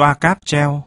toa cáp treo.